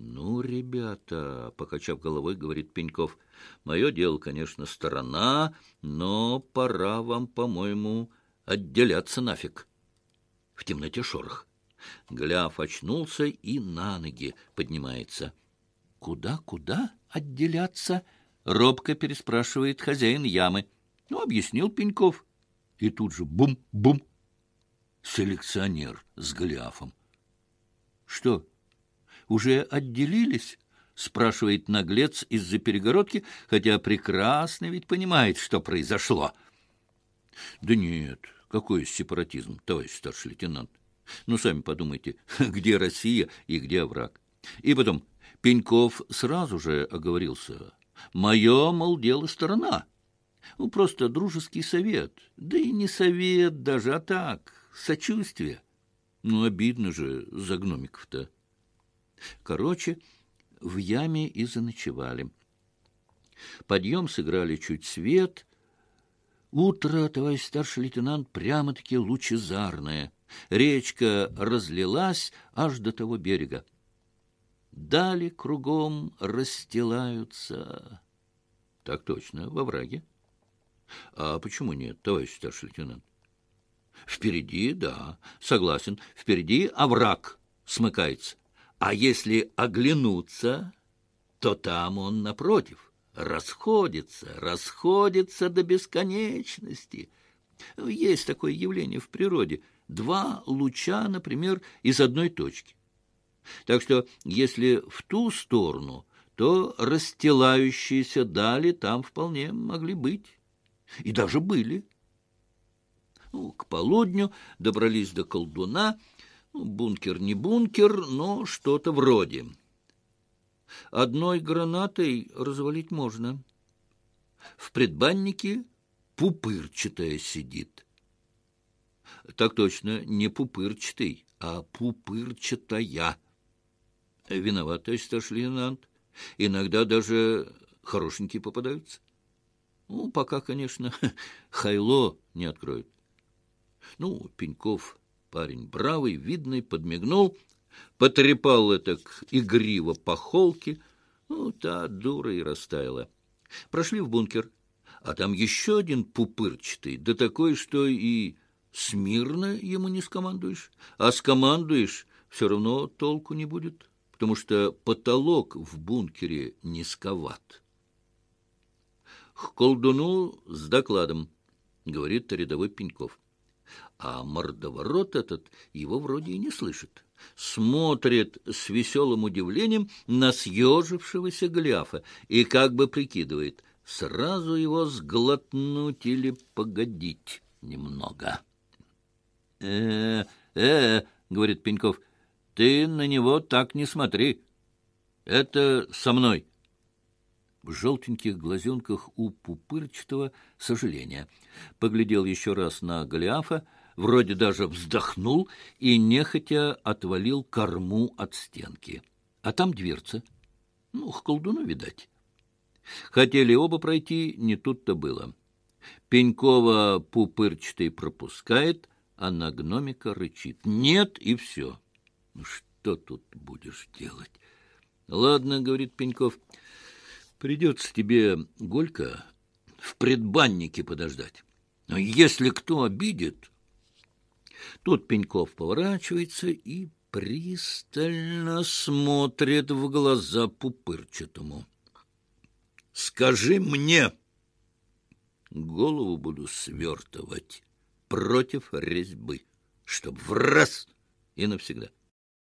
Ну, ребята, покачав головой, говорит Пеньков, мое дело, конечно, сторона, но пора вам, по-моему, отделяться нафиг. В темноте шорох. Гляв очнулся и на ноги поднимается. Куда, куда отделяться? Робко переспрашивает хозяин ямы. Ну, объяснил Пеньков. И тут же бум-бум. Селекционер с Голиафом. Что, уже отделились? Спрашивает наглец из-за перегородки, хотя прекрасно ведь понимает, что произошло. Да нет, какой сепаратизм, товарищ старший лейтенант? Ну, сами подумайте, где Россия и где враг. И потом, Пеньков сразу же оговорился. Мое, мол, дело сторона. Ну, просто дружеский совет. Да и не совет даже, а так, сочувствие. Ну, обидно же за гномиков-то. Короче, в яме и заночевали. Подъем сыграли чуть свет. Утро, товарищ старший лейтенант, прямо-таки лучезарное. Речка разлилась аж до того берега. Дали кругом расстилаются. Так точно, во враге. А почему нет, товарищ старший лейтенант? Впереди, да, согласен, впереди овраг смыкается. А если оглянуться, то там он напротив расходится, расходится до бесконечности. Есть такое явление в природе. Два луча, например, из одной точки. Так что, если в ту сторону, то расстилающиеся дали там вполне могли быть. И даже были. Ну, к полудню добрались до колдуна. Бункер не бункер, но что-то вроде. Одной гранатой развалить можно. В предбаннике пупырчатая сидит. Так точно, не пупырчатый, а пупырчатая. Виноват, товарищ старший лейтенант. Иногда даже хорошенькие попадаются. Ну, пока, конечно, хайло не откроет. Ну, Пеньков парень бравый, видный, подмигнул, потрепал это игриво по холке. Ну, та дура и растаяла. Прошли в бункер, а там еще один пупырчатый, да такой, что и смирно ему не скомандуешь, а скомандуешь, все равно толку не будет, потому что потолок в бункере низковат. К колдуну с докладом, говорит рядовой Пеньков. А мордоворот этот его вроде и не слышит. Смотрит с веселым удивлением на съежившегося Голиафа и как бы прикидывает, сразу его сглотнуть или погодить немного. «Э, э, — говорит Пеньков, — ты на него так не смотри. Это со мной в желтеньких глазенках у пупырчатого сожаления. Поглядел еще раз на Голиафа, вроде даже вздохнул и нехотя отвалил корму от стенки. А там дверца. Ну, к колдуну, видать. Хотели оба пройти, не тут-то было. Пенькова пупырчатый пропускает, а на гномика рычит. Нет, и все. Ну, что тут будешь делать? Ладно, говорит Пеньков, — Придется тебе, Голька, в предбаннике подождать. Но если кто обидит... Тут Пеньков поворачивается и пристально смотрит в глаза пупырчатому. «Скажи мне!» Голову буду свертывать против резьбы, чтоб в раз и навсегда.